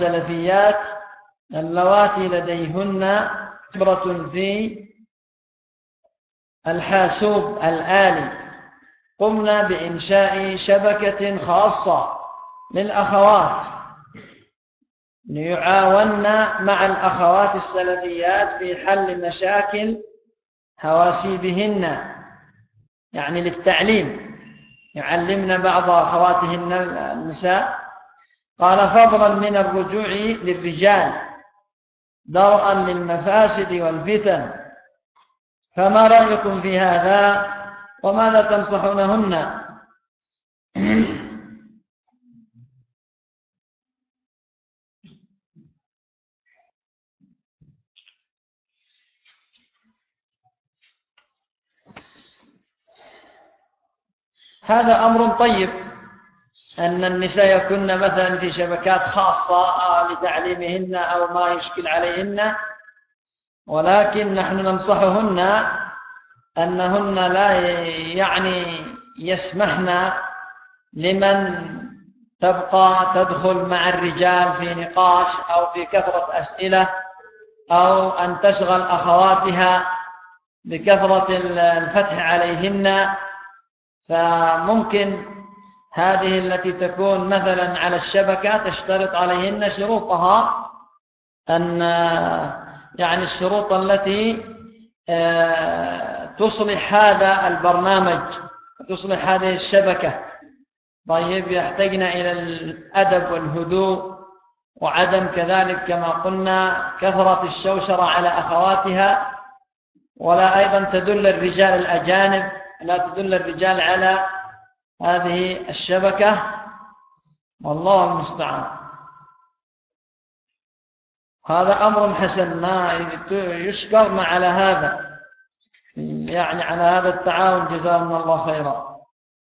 السلفيات اللواتي لديهن خبرة في الحاسوب الآلي. قمنا بإنشاء شبكة خاصة للأخوات. ليعاون مع الأخوات السلفيات في حل مشاكل هواسيبهن يعني للتعليم. يعلمن بعض أخواتهن النساء قال فضلا من الرجوع للرجال درءا للمفاسد والفتن. فما رأيكم في هذا؟ وماذا تنصحونهن؟ هذا أمر طيب. أن النساء يكن مثلا في شبكات خاصة لتعليمهن أو ما يشكل عليهن. ولكن نحن ننصحهن أنهن لا يعني يسمحن لمن تبقى تدخل مع الرجال في نقاش أو في كثرة أسئلة أو أن تشغل أخواتها بكثرة الفتح عليهن. فممكن هذه التي تكون مثلا على الشبكة تشترط عليهن شروطها أن يعني الشروط التي آه، تصلح هذا البرنامج تصلح هذه الشبكة. طيب يحتاجنا إلى الأدب والهدوء وعدم كذلك كما قلنا كثرة الشوشرة على أخواتها. ولا أيضا تدل الرجال الأجانب لا تدل الرجال على هذه الشبكة والله المستعان. هذا أمر حسن ما يشكر على هذا يعني على هذا التعاون جزاهم الله خيرا.